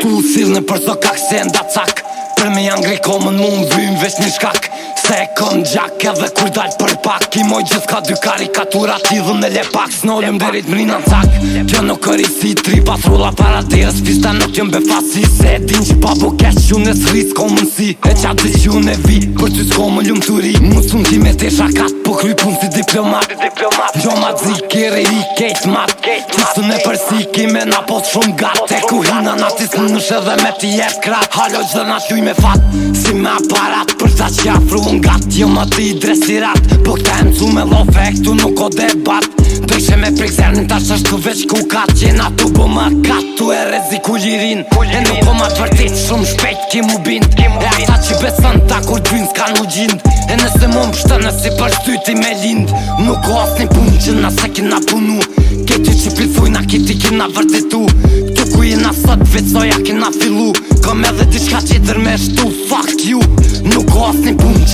Tu fill në përso kak se nda cak Për me janë grejkomën mu më vymë vesh një shkak Se e kon gjak edhe kur dal për pak I moj gjith ka dy karikatura ti dhëm dhe lepak S'nollim dherit mrinan cak Kjo nuk këri si tri patrulla para dires Fista nuk jem be fasi Se e din që pa bo kesh që në sri nësi E qa dhe që në vi për që s'ko më ljumë të ri Musum ti shakat po kry pun si diplomat Jo ma dzi kere i kejt mat Qësë në përsi ki me na pos shumë gat Te ku hina natis në nëshe krat Halo gjë na shuj me fat si me aparat Sa që afru në gatë, jo më ti dresirat Po këta e mcu me lofe, e këtu nuk o debat Të ishe me prik zernin, ta shashtë veç ku ka qena Tu po më katë, tu e rezi ku lirin E nuk po më të vërtit, shumë shpejt ki mu bind E ata që besën, ta kur gjynë s'ka në gjind E nëse më më pështë, nësi për shtyti me lind Nuk o asë një punë që nëse kina punu Këti që pithuj, në kiti kina vërtitu Këtu ku jina sot, vecoja kina filu Këm edhe diçka që i dërmesh tu, fuck you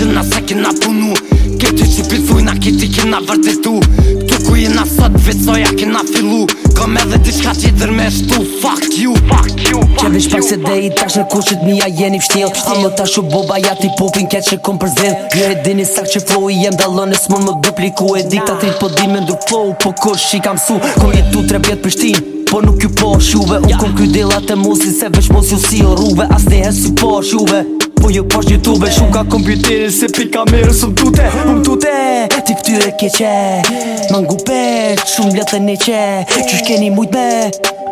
qëna sa kena punu Këti që pizujna, këti kena vërtetu Këtu ku jena sët, vecoja kena fillu Kom edhe diçka që i dërmeshtu Fuck you, fuck you, fuck you Qe vish pak se dhe i tash në kushit mija jeni pështil A më tash u boba ja ti popin ke që kom përzin Jo e dini sak që flow i jem dalon e s'mon më dupliku E diktatit po di me ndru flow, po kush i kam su Ko jetu tre vjet pështin Po nuk ju po shuve Unë kom kry dilat e musin se vesh mos ju si o rruve As nehe su po shuve Po jo pash një Shum ka kompjuteri se pi kamerë Sum tute, um tute Ti këtyre kje qe Mangu pe, shum lëtën e qe Qysh keni mujt me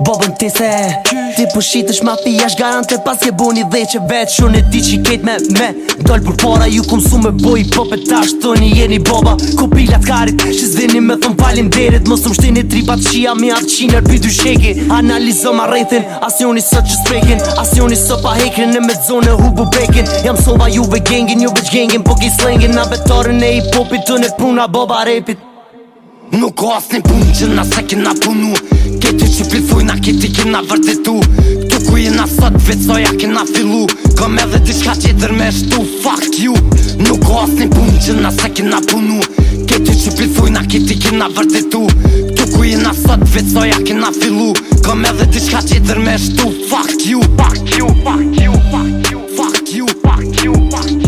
Babën tese Qysh ti pushit është mafi garante pas ke buni dhe që vetë shun e ti që ket me me dol për para ju kum su me boj po pe tash thoni jeni boba ku pilat karit që me thon falim derit më sum shtini tripat qia mi atë qiner për dy sheki analizo ma rejthin asioni sot që spekin asioni sot pa hekin në me zone hu bu bekin jam sova juve gengin juve që gengin po ki slengin na betorin e i popit të në puna boba repit nuk o asni pun që na kina punu kena vërtetu Tu ku jena sot vecoja kena fillu Kom edhe di shka i me shtu Fuck you Nuk o asni pun që na se kena punu Këti që pithuj na kiti kena vërtetu Tu ku jena sot vecoja kena fillu Kom edhe di shka i me shtu Fuck you Fuck you Fuck you Fuck you Fuck you Fuck you Fuck you